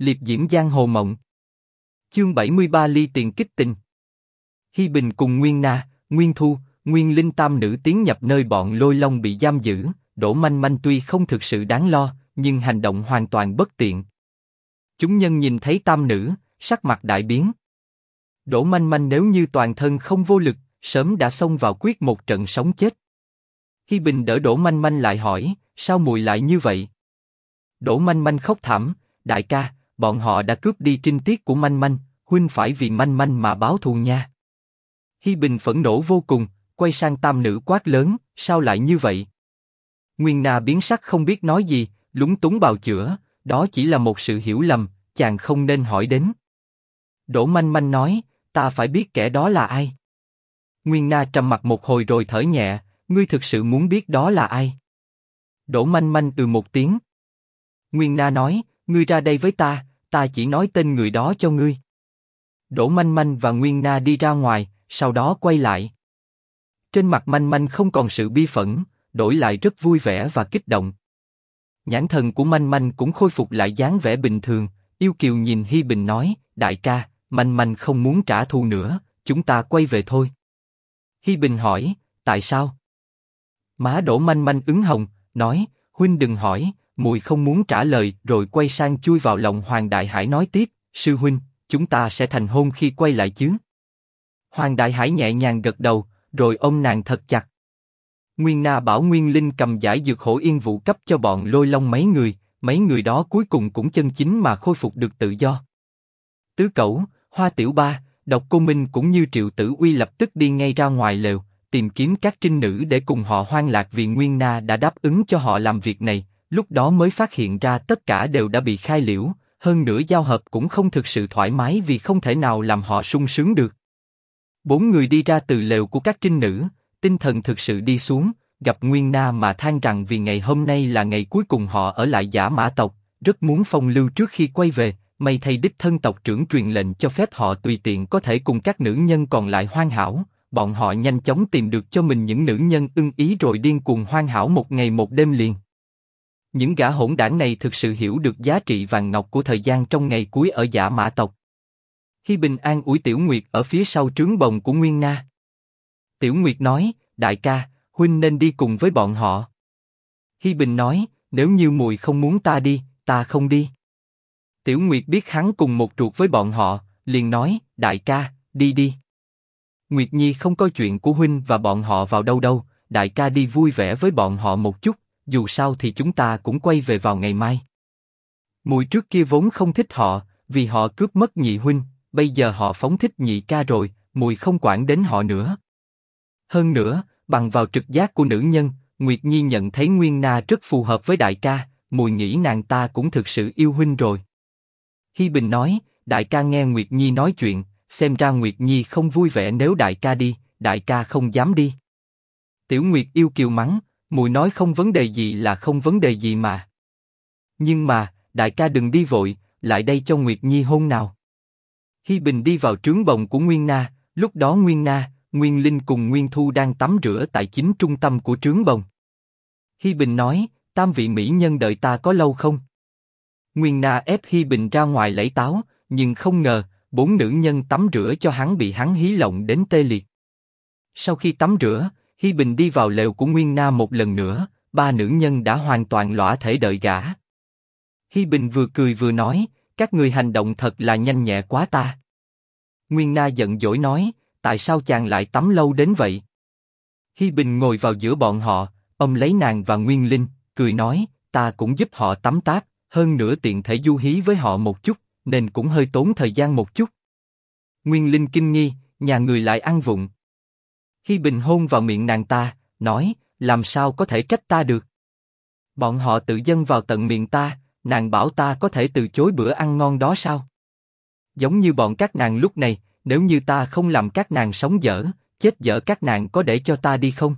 liệp diễm giang hồ mộng. Chương 73 ly tiền kích tình. Hi Bình cùng Nguyên Na, Nguyên Thu, Nguyên Linh tam nữ tiến nhập nơi bọn lôi long bị giam giữ, đổ Manh Manh tuy không thực sự đáng lo, nhưng hành động hoàn toàn bất tiện. Chúng nhân nhìn thấy tam nữ, sắc mặt đại biến. đổ Manh Manh nếu như toàn thân không vô lực, sớm đã xông vào quyết một trận sống chết. Hi Bình đỡ đổ Manh Manh lại hỏi, sao mùi lại như vậy? đổ Manh Manh khóc thảm, đại ca, bọn họ đã cướp đi trinh tiết của Manh Manh, huynh phải vì Manh Manh mà báo thù nha. Hi Bình phẫn nộ vô cùng, quay sang tam nữ quát lớn, sao lại như vậy? Nguyên Na biến sắc không biết nói gì, lúng túng bào chữa, đó chỉ là một sự hiểu lầm, chàng không nên hỏi đến. Đỗ Manh Manh nói, ta phải biết kẻ đó là ai. Nguyên Na trầm mặt một hồi rồi thở nhẹ, ngươi thực sự muốn biết đó là ai? Đỗ Manh Manh từ một tiếng. Nguyên Na nói, ngươi ra đây với ta, ta chỉ nói tên người đó cho ngươi. Đỗ Manh Manh và Nguyên Na đi ra ngoài, sau đó quay lại. Trên mặt Manh Manh không còn sự bi phẫn, đổi lại rất vui vẻ và kích động. Nhãn thần của Manh Manh cũng khôi phục lại dáng vẻ bình thường, yêu kiều nhìn Hi Bình nói, đại ca, Manh Manh không muốn trả thù nữa, chúng ta quay về thôi. Hi Bình hỏi, tại sao? Má đổ Manh Manh ứng hồng, nói, huynh đừng hỏi, mùi không muốn trả lời, rồi quay sang chui vào lòng Hoàng Đại Hải nói tiếp, sư huynh, chúng ta sẽ thành hôn khi quay lại chứ? Hoàng Đại Hải nhẹ nhàng gật đầu, rồi ôm nàng thật chặt. Nguyên Na bảo Nguyên Linh cầm giải dược hổ yên vụ cấp cho bọn lôi long mấy người, mấy người đó cuối cùng cũng chân chính mà khôi phục được tự do. Tứ Cẩu, Hoa Tiểu Ba, Độc Cô Minh cũng như Triệu Tử Uy lập tức đi ngay ra ngoài lều, tìm kiếm các trinh nữ để cùng họ hoan lạc vì Nguyên Na đã đáp ứng cho họ làm việc này, lúc đó mới phát hiện ra tất cả đều đã bị khai liễu, hơn nữa giao hợp cũng không thực sự thoải mái vì không thể nào làm họ sung sướng được. Bốn người đi ra từ lều của các trinh nữ, tinh thần thực sự đi xuống, gặp Nguyên Na mà than rằng vì ngày hôm nay là ngày cuối cùng họ ở lại giả mã tộc, rất muốn phong lưu trước khi quay về, may thay đích thân tộc trưởng truyền lệnh cho phép họ tùy tiện có thể cùng các nữ nhân còn lại hoan hảo, bọn họ nhanh chóng tìm được cho mình những nữ nhân ưng ý rồi điên cuồng hoan hảo một ngày một đêm liền. Những gã hỗn đảng này thực sự hiểu được giá trị vàng ngọc của thời gian trong ngày cuối ở giả mã tộc. Hi Bình an ủi Tiểu Nguyệt ở phía sau trướng bồng của Nguyên Na. Tiểu Nguyệt nói, đại ca, huynh nên đi cùng với bọn họ. Hi Bình nói, nếu như mùi không muốn ta đi, ta không đi. Tiểu Nguyệt biết hắn cùng một ruột với bọn họ, liền nói, đại ca, đi đi. Nguyệt Nhi không coi chuyện của huynh và bọn họ vào đâu đâu, đại ca đi vui vẻ với bọn họ một chút, dù sao thì chúng ta cũng quay về vào ngày mai. Mùi trước kia vốn không thích họ, vì họ cướp mất nhị huynh, bây giờ họ phóng thích nhị ca rồi, mùi không quản đến họ nữa. Hơn nữa, bằng vào trực giác của nữ nhân, Nguyệt Nhi nhận thấy Nguyên Na rất phù hợp với đại ca, mùi nghĩ nàng ta cũng thực sự yêu huynh rồi. Hi Bình nói, đại ca nghe Nguyệt Nhi nói chuyện, xem ra Nguyệt Nhi không vui vẻ nếu đại ca đi, đại ca không dám đi. Tiểu Nguyệt yêu kiều mắng, mùi nói không vấn đề gì là không vấn đề gì mà. Nhưng mà, đại ca đừng đi vội, lại đây cho Nguyệt Nhi hôn nào. Hi Bình đi vào trướng bồng của Nguyên Na, lúc đó Nguyên Na, Nguyên Linh cùng Nguyên Thu đang tắm rửa tại chính trung tâm của trướng bồng. Hi Bình nói, tam vị mỹ nhân đợi ta có lâu không? Nguyên Na ép Hi Bình ra ngoài lấy táo, nhưng không ngờ, bốn nữ nhân tắm rửa cho hắn bị hắn hí lộng đến tê liệt. Sau khi tắm rửa, Hi Bình đi vào lều của Nguyên Na một lần nữa, ba nữ nhân đã hoàn toàn lõa thể đợi gã. Hi Bình vừa cười vừa nói, các người hành động thật là nhanh nhẹ quá ta. Nguyên Na giận dỗi nói, tại sao chàng lại tắm lâu đến vậy? Hi Bình ngồi vào giữa bọn họ, ông lấy nàng và Nguyên Linh, cười nói, ta cũng giúp họ tắm táp, hơn nữa tiện thể du hí với họ một chút, nên cũng hơi tốn thời gian một chút. Nguyên Linh kinh nghi, nhà người lại ăn vụng. Hi Bình hôn vào miệng nàng ta, nói, làm sao có thể trách ta được? Bọn họ tự dâng vào tận miệng ta, nàng bảo ta có thể từ chối bữa ăn ngon đó sao? Giống như bọn các nàng lúc này, nếu như ta không làm các nàng sống dở, chết dở các nàng có để cho ta đi không?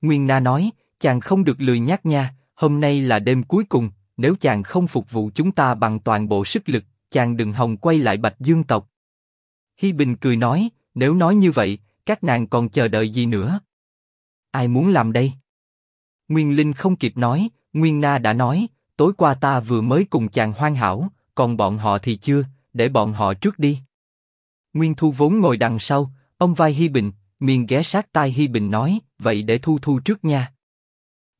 Nguyên Na nói, chàng không được lười nhác nha, hôm nay là đêm cuối cùng, nếu chàng không phục vụ chúng ta bằng toàn bộ sức lực, chàng đừng hòng quay lại Bạch Dương tộc. Hi Bình cười nói, nếu nói như vậy, các nàng còn chờ đợi gì nữa? Ai muốn làm đây? Nguyên Linh không kịp nói, Nguyên Na đã nói, tối qua ta vừa mới cùng chàng hoan hảo, còn bọn họ thì chưa, để bọn họ trước đi. Nguyên Thu vốn ngồi đằng sau, ông vai Hi Bình, miền ghé sát tai Hi Bình nói, vậy để Thu Thu trước nha.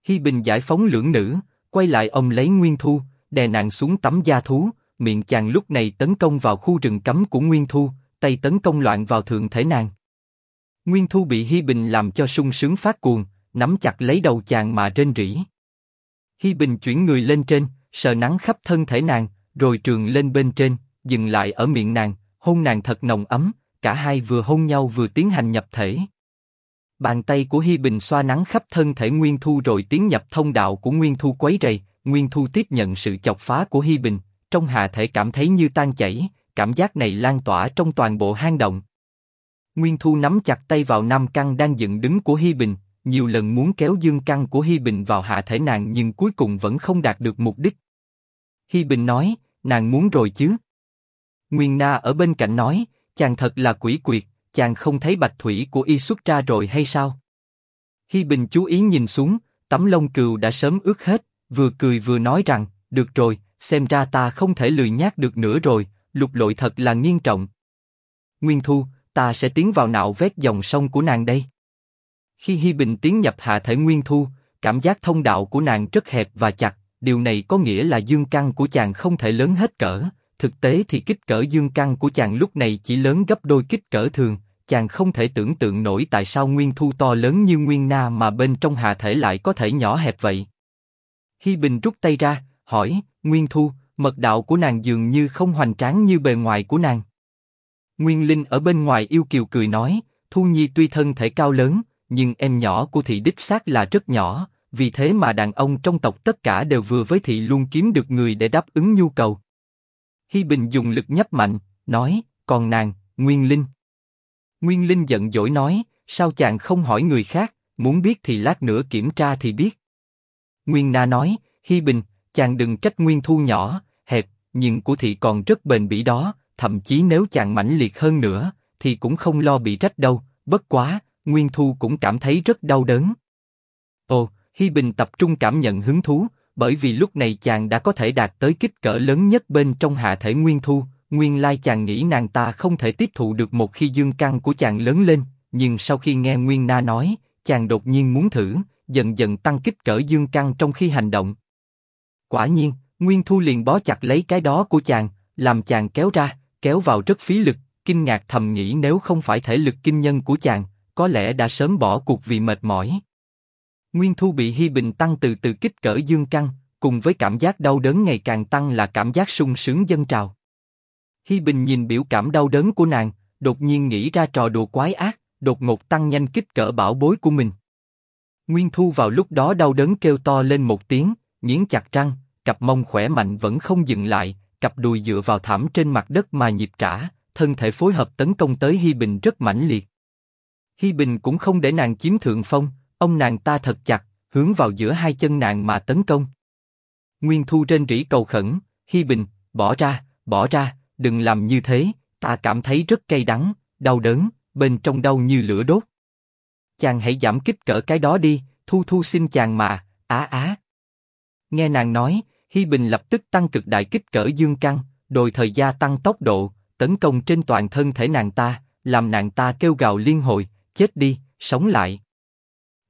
Hi Bình giải phóng lưỡng nữ, quay lại ông lấy Nguyên Thu, đè nàng xuống tấm da thú, miệng chàng lúc này tấn công vào khu rừng cấm của Nguyên Thu, tay tấn công loạn vào thượng thể nàng. Nguyên Thu bị Hi Bình làm cho sung sướng phát cuồng, nắm chặt lấy đầu chàng mà rên rỉ. Hi Bình chuyển người lên trên, sờ nắng khắp thân thể nàng, rồi trường lên bên trên, dừng lại ở miệng nàng, hôn nàng thật nồng ấm, cả hai vừa hôn nhau vừa tiến hành nhập thể. Bàn tay của Hi Bình xoa nắng khắp thân thể Nguyên Thu rồi tiến nhập thông đạo của Nguyên Thu quấy rầy, Nguyên Thu tiếp nhận sự chọc phá của Hi Bình, trong hạ thể cảm thấy như tan chảy, cảm giác này lan tỏa trong toàn bộ hang động. Nguyên Thu nắm chặt tay vào nam căn đang dựng đứng của Hi Bình, nhiều lần muốn kéo dương căn của Hi Bình vào hạ thể nàng nhưng cuối cùng vẫn không đạt được mục đích. Hi Bình nói, nàng muốn rồi chứ? Nguyên Na ở bên cạnh nói, chàng thật là quỷ quyệt, chàng không thấy bạch thủy của y xuất ra rồi hay sao? Hi Bình chú ý nhìn xuống, tấm lông cừu đã sớm ướt hết, vừa cười vừa nói rằng, được rồi, xem ra ta không thể lười nhác được nữa rồi, lục lội thật là nghiêm trọng. Nguyên Thu, ta sẽ tiến vào nạo vét dòng sông của nàng đây. Khi Hi Bình tiến nhập hạ thể Nguyên Thu, cảm giác thông đạo của nàng rất hẹp và chặt, điều này có nghĩa là dương căn của chàng không thể lớn hết cỡ. Thực tế thì kích cỡ dương căn của chàng lúc này chỉ lớn gấp đôi kích cỡ thường, chàng không thể tưởng tượng nổi tại sao Nguyên Thu to lớn như Nguyên Na mà bên trong hạ thể lại có thể nhỏ hẹp vậy. Hi Bình rút tay ra, hỏi, Nguyên Thu, mật đạo của nàng dường như không hoành tráng như bề ngoài của nàng. Nguyên Linh ở bên ngoài yêu kiều cười nói, Thu Nhi tuy thân thể cao lớn, nhưng em nhỏ của thị đích xác là rất nhỏ, vì thế mà đàn ông trong tộc tất cả đều vừa với thị luôn kiếm được người để đáp ứng nhu cầu. Hi Bình dùng lực nhấp mạnh, nói, còn nàng, Nguyên Linh. Nguyên Linh giận dỗi nói, sao chàng không hỏi người khác, muốn biết thì lát nữa kiểm tra thì biết. Nguyên Na nói, Hi Bình, chàng đừng trách Nguyên Thu nhỏ, hẹp, nhưng của thị còn rất bền bỉ đó, thậm chí nếu chàng mãnh liệt hơn nữa, thì cũng không lo bị trách đâu. Bất quá, Nguyên Thu cũng cảm thấy rất đau đớn. Ồ, Hi Bình tập trung cảm nhận hứng thú, bởi vì lúc này chàng đã có thể đạt tới kích cỡ lớn nhất bên trong hạ thể Nguyên Thu. Nguyên lai chàng nghĩ nàng ta không thể tiếp thụ được một khi dương căn của chàng lớn lên, nhưng sau khi nghe Nguyên Na nói, chàng đột nhiên muốn thử, dần dần tăng kích cỡ dương căn trong khi hành động. Quả nhiên, Nguyên Thu liền bó chặt lấy cái đó của chàng, làm chàng kéo ra, kéo vào rất phí lực, kinh ngạc thầm nghĩ nếu không phải thể lực kinh nhân của chàng, có lẽ đã sớm bỏ cuộc vì mệt mỏi. Nguyên Thu bị Hi Bình tăng từ từ kích cỡ dương căn, cùng với cảm giác đau đớn ngày càng tăng là cảm giác sung sướng dân trào. Hi Bình nhìn biểu cảm đau đớn của nàng, đột nhiên nghĩ ra trò đùa quái ác, đột ngột tăng nhanh kích cỡ bảo bối của mình. Nguyên Thu vào lúc đó đau đớn kêu to lên một tiếng, nghiến chặt răng, cặp mông khỏe mạnh vẫn không dừng lại, cặp đùi dựa vào thảm trên mặt đất mà nhịp trả, thân thể phối hợp tấn công tới Hi Bình rất mãnh liệt. Hi Bình cũng không để nàng chiếm thượng phong, ông nàng ta thật chặt, hướng vào giữa hai chân nàng mà tấn công. Nguyên Thu trên rỉ cầu khẩn, Hi Bình, bỏ ra, bỏ ra, đừng làm như thế, ta cảm thấy rất cay đắng, đau đớn, bên trong đau như lửa đốt. Chàng hãy giảm kích cỡ cái đó đi, Thu Thu xin chàng mà, á á. Nghe nàng nói, Hi Bình lập tức tăng cực đại kích cỡ dương căn, đồi thời gia tăng tốc độ, tấn công trên toàn thân thể nàng ta, làm nàng ta kêu gào liên hồi, chết đi, sống lại.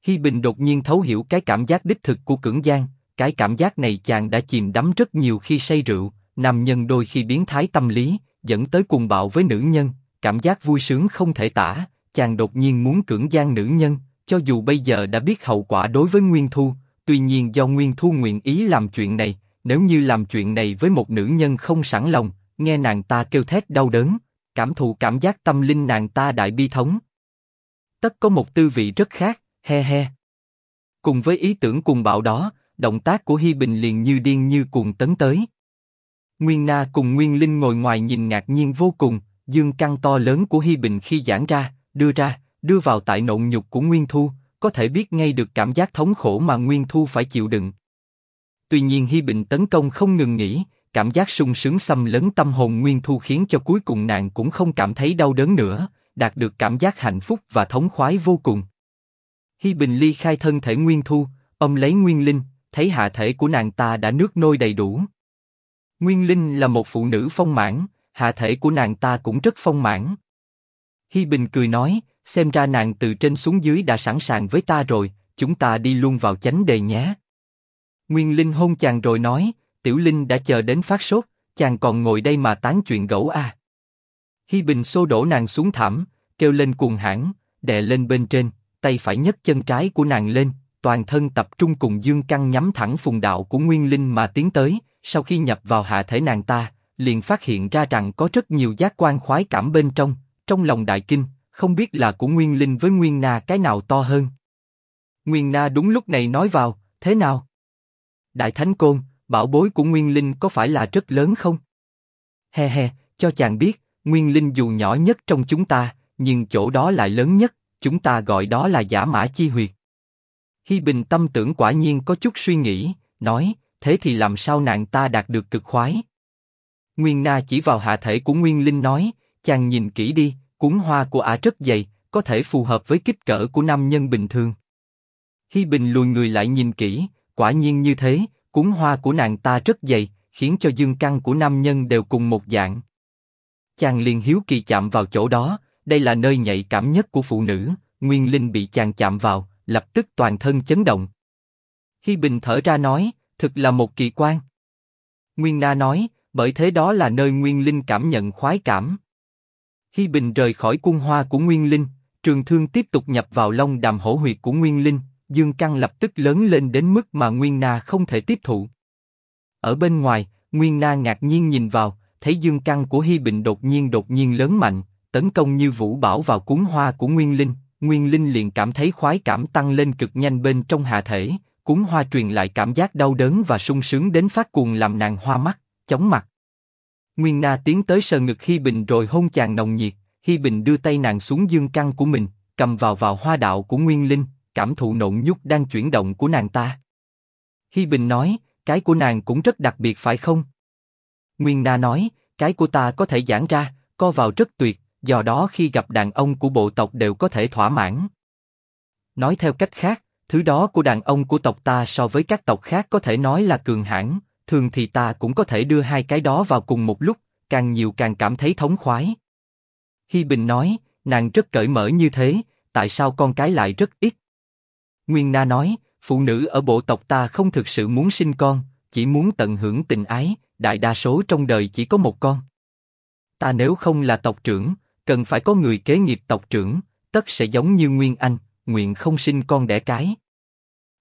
Hi Bình đột nhiên thấu hiểu cái cảm giác đích thực của cưỡng gian, cái cảm giác này chàng đã chìm đắm rất nhiều khi say rượu, nam nhân đôi khi biến thái tâm lý, dẫn tới cuồng bạo với nữ nhân, cảm giác vui sướng không thể tả, chàng đột nhiên muốn cưỡng gian nữ nhân, cho dù bây giờ đã biết hậu quả đối với Nguyên Thu, tuy nhiên do Nguyên Thu nguyện ý làm chuyện này, nếu như làm chuyện này với một nữ nhân không sẵn lòng, nghe nàng ta kêu thét đau đớn, cảm thụ cảm giác tâm linh nàng ta đại bi thống. Tất có một tư vị rất khác, he he. Cùng với ý tưởng cuồng bạo đó, động tác của Hi Bình liền như điên như cuồng tấn tới. Nguyên Na cùng Nguyên Linh ngồi ngoài nhìn ngạc nhiên vô cùng, dương căn to lớn của Hi Bình khi giãn ra, đưa ra, đưa vào tại nộn nhục của Nguyên Thu, có thể biết ngay được cảm giác thống khổ mà Nguyên Thu phải chịu đựng. Tuy nhiên Hi Bình tấn công không ngừng nghỉ, cảm giác sung sướng xâm lấn tâm hồn Nguyên Thu khiến cho cuối cùng nàng cũng không cảm thấy đau đớn nữa, đạt được cảm giác hạnh phúc và thống khoái vô cùng. Hi Bình ly khai thân thể Nguyên Thu, ông lấy Nguyên Linh, thấy hạ thể của nàng ta đã nước nôi đầy đủ. Nguyên Linh là một phụ nữ phong mãn, hạ thể của nàng ta cũng rất phong mãn. Hi Bình cười nói, xem ra nàng từ trên xuống dưới đã sẵn sàng với ta rồi, chúng ta đi luôn vào chánh đề nhé. Nguyên Linh hôn chàng rồi nói, Tiểu Linh đã chờ đến phát sốt, chàng còn ngồi đây mà tán chuyện gẫu à. Hi Bình xô đổ nàng xuống thảm, kêu lên cuồng hãn, đè lên bên trên, tay phải nhấc chân trái của nàng lên, toàn thân tập trung cùng dương căn nhắm thẳng phùng đạo của Nguyên Linh mà tiến tới. Sau khi nhập vào hạ thể nàng ta, liền phát hiện ra rằng có rất nhiều giác quan khoái cảm bên trong, trong lòng đại kinh, không biết là của Nguyên Linh với Nguyên Na cái nào to hơn. Nguyên Na đúng lúc này nói vào, thế nào? Đại Thánh Côn, bảo bối của Nguyên Linh có phải là rất lớn không? He he, cho chàng biết, Nguyên Linh dù nhỏ nhất trong chúng ta, nhưng chỗ đó lại lớn nhất, chúng ta gọi đó là giả mã chi huyệt. Hi Bình tâm tưởng quả nhiên có chút suy nghĩ, nói, thế thì làm sao nàng ta đạt được cực khoái? Nguyên Na chỉ vào hạ thể của Nguyên Linh nói, chàng nhìn kỹ đi, cuốn hoa của ả rất dày, có thể phù hợp với kích cỡ của nam nhân bình thường. Hi Bình lùi người lại nhìn kỹ, quả nhiên như thế, cuốn hoa của nàng ta rất dày, khiến cho dương căn của nam nhân đều cùng một dạng. Chàng liền hiếu kỳ chạm vào chỗ đó, đây là nơi nhạy cảm nhất của phụ nữ, Nguyên Linh bị chàng chạm vào, lập tức toàn thân chấn động. Hi Bình thở ra nói, thực là một kỳ quan. Nguyên Na nói, bởi thế đó là nơi Nguyên Linh cảm nhận khoái cảm. Hi Bình rời khỏi cung hoa của Nguyên Linh, trường thương tiếp tục nhập vào long đàm hổ huyệt của Nguyên Linh, dương căn lập tức lớn lên đến mức mà Nguyên Na không thể tiếp thụ. Ở bên ngoài, Nguyên Na ngạc nhiên nhìn vào, thấy dương căn của Hi Bình đột nhiên đột nhiên lớn mạnh, tấn công như vũ bảo vào cuốn hoa của Nguyên Linh. Nguyên Linh liền cảm thấy khoái cảm tăng lên cực nhanh bên trong hạ thể, cuốn hoa truyền lại cảm giác đau đớn và sung sướng đến phát cuồng làm nàng hoa mắt, chóng mặt. Nguyên Na tiến tới sờ ngực Hi Bình rồi hôn chàng nồng nhiệt, Hi Bình đưa tay nàng xuống dương căn của mình, cầm vào vào hoa đạo của Nguyên Linh, cảm thụ nộn nhúc đang chuyển động của nàng ta. Hi Bình nói, cái của nàng cũng rất đặc biệt phải không? Nguyên Na nói, cái của ta có thể giãn ra, co vào rất tuyệt, do đó khi gặp đàn ông của bộ tộc đều có thể thỏa mãn. Nói theo cách khác, thứ đó của đàn ông của tộc ta so với các tộc khác có thể nói là cường hãn, thường thì ta cũng có thể đưa hai cái đó vào cùng một lúc, càng nhiều càng cảm thấy thống khoái. Hi Bình nói, nàng rất cởi mở như thế, tại sao con cái lại rất ít? Nguyên Na nói, phụ nữ ở bộ tộc ta không thực sự muốn sinh con, chỉ muốn tận hưởng tình ái, đại đa số trong đời chỉ có một con. Ta nếu không là tộc trưởng, cần phải có người kế nghiệp tộc trưởng, tất sẽ giống như Nguyên Anh, nguyện không sinh con đẻ cái.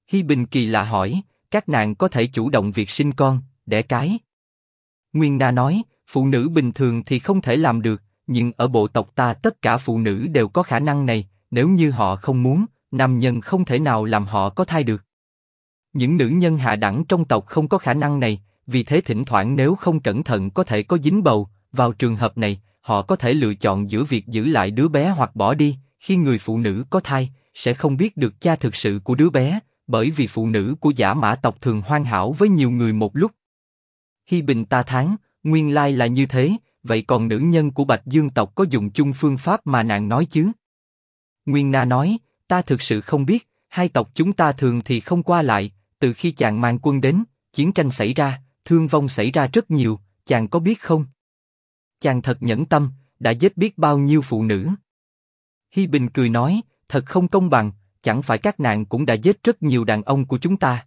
Hi Bình kỳ lạ hỏi, các nàng có thể chủ động việc sinh con, đẻ cái. Nguyên Na nói, phụ nữ bình thường thì không thể làm được, nhưng ở bộ tộc ta tất cả phụ nữ đều có khả năng này, nếu như họ không muốn, nam nhân không thể nào làm họ có thai được. Những nữ nhân hạ đẳng trong tộc không có khả năng này, vì thế thỉnh thoảng nếu không cẩn thận có thể có dính bầu, vào trường hợp này, họ có thể lựa chọn giữa việc giữ lại đứa bé hoặc bỏ đi. Khi người phụ nữ có thai, sẽ không biết được cha thực sự của đứa bé, bởi vì phụ nữ của giả mã tộc thường hoan hảo với nhiều người một lúc. Hi Bình ta tháng, nguyên lai là như thế, vậy còn nữ nhân của Bạch Dương tộc có dùng chung phương pháp mà nàng nói chứ? Nguyên Na nói, ta thực sự không biết, hai tộc chúng ta thường thì không qua lại, từ khi chàng mang quân đến, chiến tranh xảy ra, thương vong xảy ra rất nhiều, chàng có biết không? Chàng thật nhẫn tâm, đã giết biết bao nhiêu phụ nữ. Hi Bình cười nói, thật không công bằng, chẳng phải các nàng cũng đã giết rất nhiều đàn ông của chúng ta.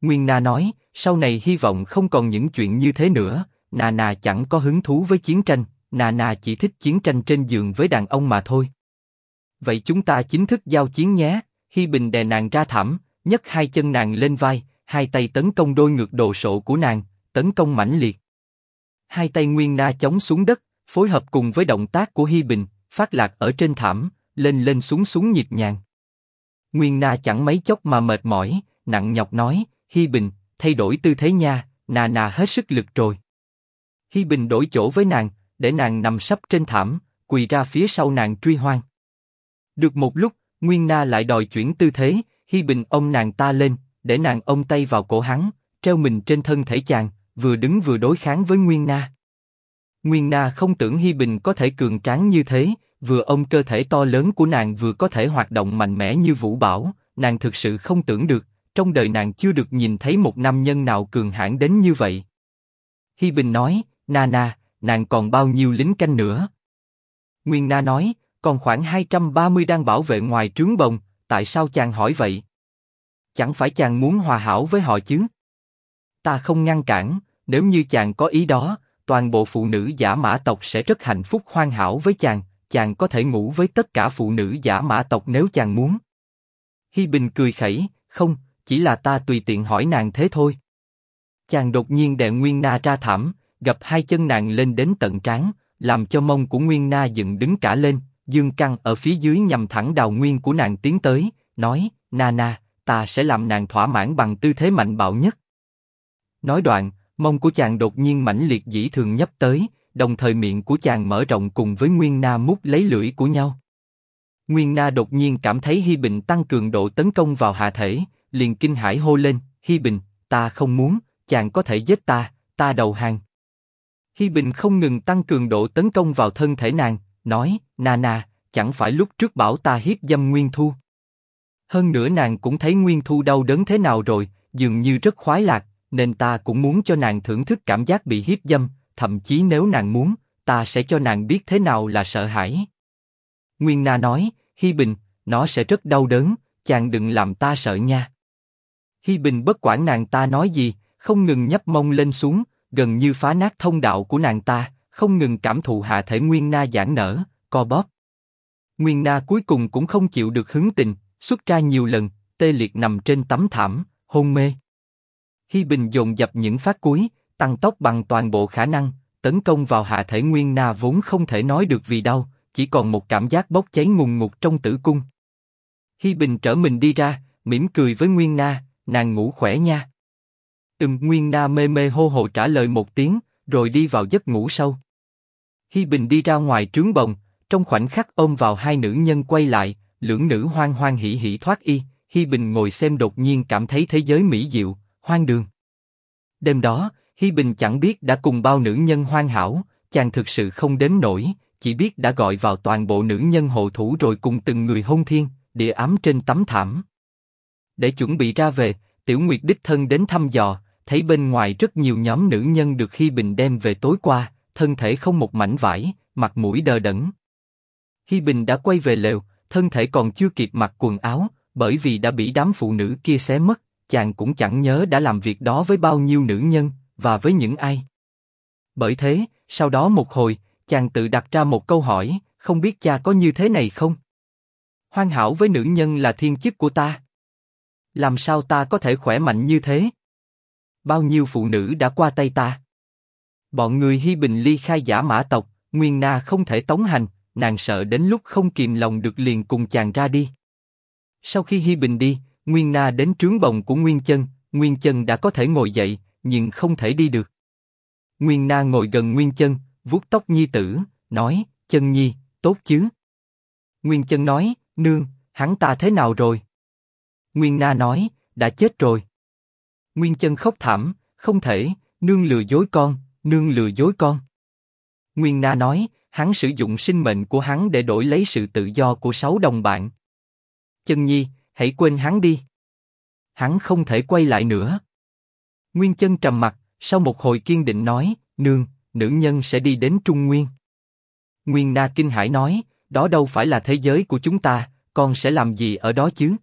Nguyên Na nói, sau này hy vọng không còn những chuyện như thế nữa, Nà Nà chẳng có hứng thú với chiến tranh, Nà Nà chỉ thích chiến tranh trên giường với đàn ông mà thôi. Vậy chúng ta chính thức giao chiến nhé, Hi Bình đè nàng ra thảm, nhấc hai chân nàng lên vai, hai tay tấn công đôi ngược đồ sộ của nàng, tấn công mãnh liệt. Hai tay Nguyên Na chống xuống đất, phối hợp cùng với động tác của Hi Bình, phát lạc ở trên thảm, lên lên xuống xuống nhịp nhàng. Nguyên Na chẳng mấy chốc mà mệt mỏi, nặng nhọc nói, Hi Bình, thay đổi tư thế nha, nà nà hết sức lực rồi. Hi Bình đổi chỗ với nàng, để nàng nằm sấp trên thảm, quỳ ra phía sau nàng truy hoang. Được một lúc, Nguyên Na lại đòi chuyển tư thế, Hi Bình ôm nàng ta lên, để nàng ôm tay vào cổ hắn, treo mình trên thân thể chàng, vừa đứng vừa đối kháng với Nguyên Na. Nguyên Na không tưởng Hi Bình có thể cường tráng như thế, vừa ôm cơ thể to lớn của nàng vừa có thể hoạt động mạnh mẽ như Vũ Bảo, nàng thực sự không tưởng được, trong đời nàng chưa được nhìn thấy một nam nhân nào cường hãn đến như vậy. Hi Bình nói, Na Na, nàng còn bao nhiêu lính canh nữa? Nguyên Na nói, còn khoảng 230 đang bảo vệ ngoài trướng bồng, tại sao chàng hỏi vậy? Chẳng phải chàng muốn hòa hảo với họ chứ? Ta không ngăn cản, nếu như chàng có ý đó, toàn bộ phụ nữ giả mã tộc sẽ rất hạnh phúc hoan hảo với chàng, chàng có thể ngủ với tất cả phụ nữ giả mã tộc nếu chàng muốn. Hi Bình cười khẩy, không, chỉ là ta tùy tiện hỏi nàng thế thôi. Chàng đột nhiên đè Nguyên Na ra thảm, gập hai chân nàng lên đến tận trán, làm cho mông của Nguyên Na dựng đứng cả lên, Dương Căng ở phía dưới nhằm thẳng đào nguyên của nàng tiến tới, nói, "Nana, ta sẽ làm nàng thỏa mãn bằng tư thế mạnh bạo nhất. Nói đoạn, mông của chàng đột nhiên mãnh liệt dĩ thường nhấp tới, đồng thời miệng của chàng mở rộng cùng với Nguyên Na mút lấy lưỡi của nhau. Nguyên Na đột nhiên cảm thấy Hi Bình tăng cường độ tấn công vào hạ thể, liền kinh hãi hô lên, Hi Bình, ta không muốn, chàng có thể giết ta, ta đầu hàng. Hi Bình không ngừng tăng cường độ tấn công vào thân thể nàng, nói, nana chẳng phải lúc trước bảo ta hiếp dâm Nguyên Thu. Hơn nữa nàng cũng thấy Nguyên Thu đau đớn thế nào rồi, dường như rất khoái lạc, nên ta cũng muốn cho nàng thưởng thức cảm giác bị hiếp dâm, thậm chí nếu nàng muốn, ta sẽ cho nàng biết thế nào là sợ hãi. Nguyên Na nói, Hi Bình, nó sẽ rất đau đớn, chàng đừng làm ta sợ nha. Hi Bình bất quản nàng ta nói gì, không ngừng nhấp mông lên xuống, gần như phá nát thông đạo của nàng ta, không ngừng cảm thụ hạ thể Nguyên Na giãn nở, co bóp. Nguyên Na cuối cùng cũng không chịu được hứng tình, xuất ra nhiều lần, tê liệt nằm trên tấm thảm, hôn mê. Hi Bình dồn dập những phát cuối, tăng tốc bằng toàn bộ khả năng, tấn công vào hạ thể Nguyên Na vốn không thể nói được vì đau, chỉ còn một cảm giác bốc cháy ngùng ngục trong tử cung. Hi Bình trở mình đi ra, mỉm cười với Nguyên Na, nàng ngủ khỏe nha. Ừm, Nguyên Na mê mê hô hồ trả lời một tiếng, rồi đi vào giấc ngủ sâu. Hi Bình đi ra ngoài trướng bồng, trong khoảnh khắc ôm vào hai nữ nhân quay lại, lưỡng nữ hoan hoang hỉ hỉ thoát y. Hi Bình ngồi xem đột nhiên cảm thấy thế giới mỹ diệu, hoang đường. Đêm đó, Hi Bình chẳng biết đã cùng bao nữ nhân hoan hảo, chàng thực sự không đến nổi, chỉ biết đã gọi vào toàn bộ nữ nhân hộ thủ rồi cùng từng người hôn thiên, địa ám trên tấm thảm. Để chuẩn bị ra về, Tiểu Nguyệt đích thân đến thăm dò, thấy bên ngoài rất nhiều nhóm nữ nhân được Hi Bình đem về tối qua, thân thể không một mảnh vải, mặt mũi đờ đẫn. Hi Bình đã quay về lều, thân thể còn chưa kịp mặc quần áo, bởi vì đã bị đám phụ nữ kia xé mất, chàng cũng chẳng nhớ đã làm việc đó với bao nhiêu nữ nhân, và với những ai. Bởi thế, sau đó một hồi, chàng tự đặt ra một câu hỏi, không biết cha có như thế này không? Hoan hảo với nữ nhân là thiên chức của ta. Làm sao ta có thể khỏe mạnh như thế? Bao nhiêu phụ nữ đã qua tay ta? Bọn người Hi Bình ly khai giả mã tộc, Nguyên Na không thể tống hành, nàng sợ đến lúc không kìm lòng được liền cùng chàng ra đi. Sau khi Hi Bình đi, Nguyên Na đến trướng bồng của Nguyên Chân, Nguyên Chân đã có thể ngồi dậy, nhưng không thể đi được. Nguyên Na ngồi gần Nguyên Chân, vuốt tóc Nhi tử, nói, Chân Nhi, tốt chứ? Nguyên Chân nói, nương, hắn ta thế nào rồi? Nguyên Na nói, đã chết rồi. Nguyên Chân khóc thảm, không thể, nương lừa dối con, nương lừa dối con. Nguyên Na nói, hắn sử dụng sinh mệnh của hắn để đổi lấy sự tự do của sáu đồng bạn. Chân Nhi, hãy quên hắn đi. Hắn không thể quay lại nữa. Nguyên Chân trầm mặt, sau một hồi kiên định nói, nương, nữ nhân sẽ đi đến Trung Nguyên. Nguyên Na kinh hãi nói, đó đâu phải là thế giới của chúng ta, con sẽ làm gì ở đó chứ?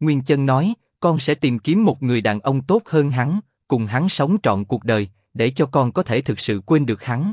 Nguyên Chân nói, con sẽ tìm kiếm một người đàn ông tốt hơn hắn, cùng hắn sống trọn cuộc đời, để cho con có thể thực sự quên được hắn.